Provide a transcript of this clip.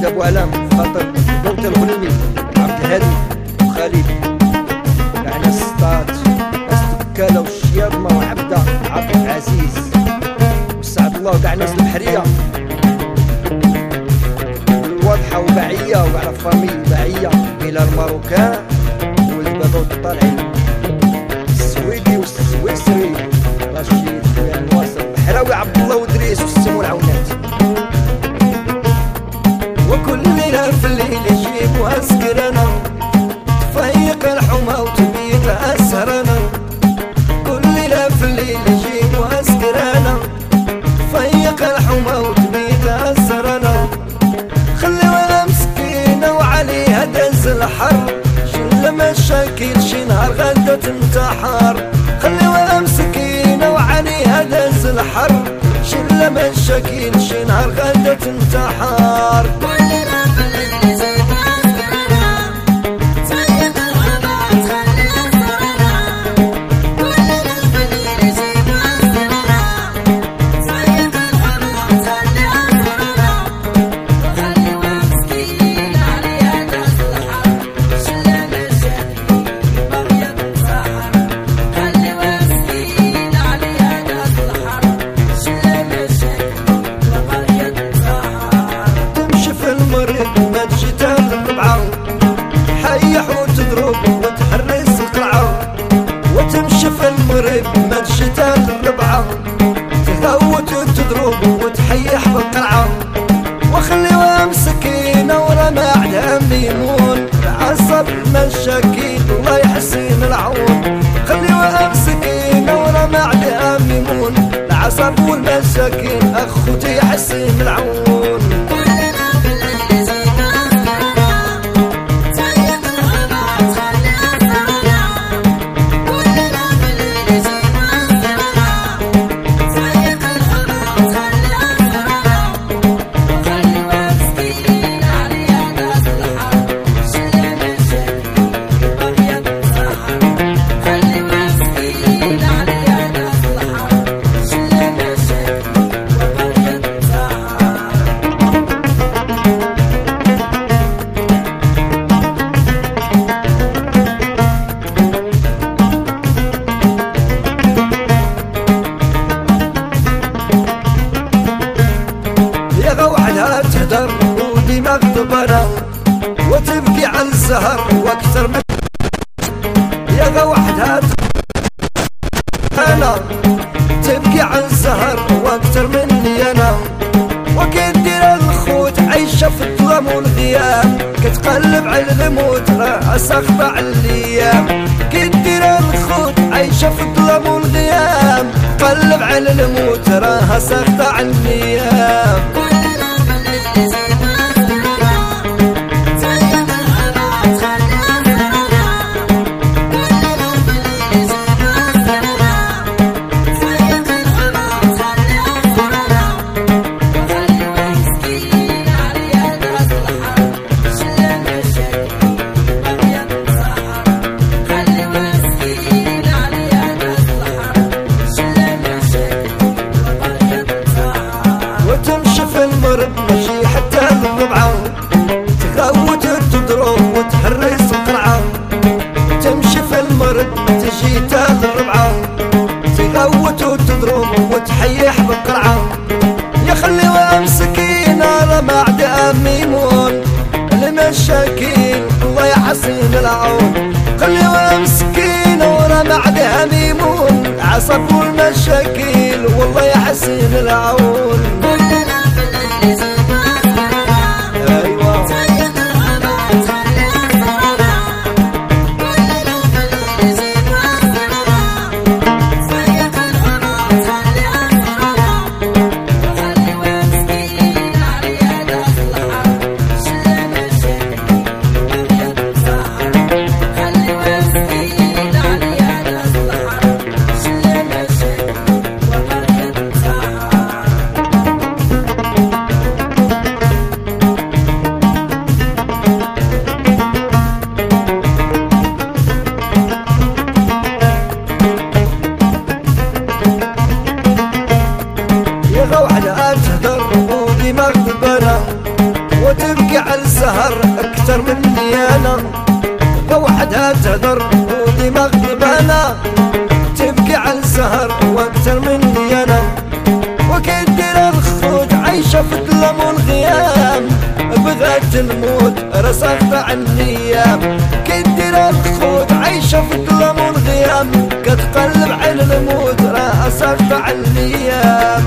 محمد أبو علام خاطر موت الغلمي عبد الهادي وخالد كاع ناس سطات ناس دكاله والشياطمه وعبده عبد العزيز. وسعد الله وكاع ناس البحريه واضحة وبعية وعلى فامي بعية. إلى الماروكان ولد بابا الطالعين وأسكرنا. تفيق الحمى وتبيت اسهرنا كل ليلة في الليل يجيب وأسكرنا. تفيق الحمى وتبيت اسهرنا خلي وأنا مسكينة وعليها دز الحر. شل مشاكل شي نهار غدا تنتحر خلي وأنا مسكينة وعليها دز الحر. شل مشاكل شي نهار غدا تنتحر وتحيح بالقلعة وخليها مسكينة ورا ما عندها ميمون عصب المشاكين الله يحسن العون. خليها مسكينة ورا ما عندها ميمون العصب والمساكين أخوتي يحسن العون. وحدها تهدر وديما غضبانة وتبكي على الزهر وأكثر من يا وحدها أنا تبكي على الزهر وأكثر مني أنا. وكدير الخوت عايشة في الظلام والغيام. كتقلب على الموت رأس اخضع الأيام. كدير الخوت عايشة في الظلام والغيام. قلب على الموت راها ساخطة الأيام. تجي تاخذ الربعة تغوت وتضرب وتحيح بالقرعة. يا خلي مسكين على معدة ميمون المشاكين الله يحسن العون. خلي مسكين ورا معدة ميمون عصب والمشاكل والله يحسن العون. أنا فوحدها تهدر ودماغ ضبانة تبكي على السهر وأكتر مني أنا وكدير الخوت عايشة في الظلام والغيام. بغات الموت رسخت عن الأيام كدير الخوت عايشة في الظلام والغيام. كتقلب على الموت راسخت عن الأيام